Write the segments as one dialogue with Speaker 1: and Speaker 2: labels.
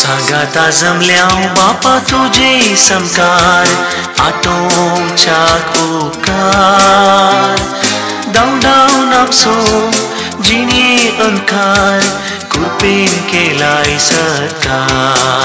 Speaker 1: सांगाता जमल्या बापा तुझे समकार आटोच्या उपकार दावडाव नापसो जिणे अंकार कृपेन केलाय सत्कार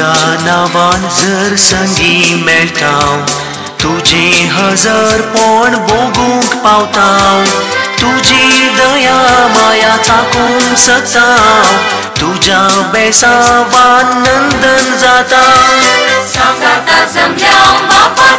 Speaker 1: तुझ्या नावान जर संदी मेळटाव तुजे हजर पण भोगूंक पावता तुजी दया माया चाकूंक सताव तुज्या बेसावान नंदन जाता बापा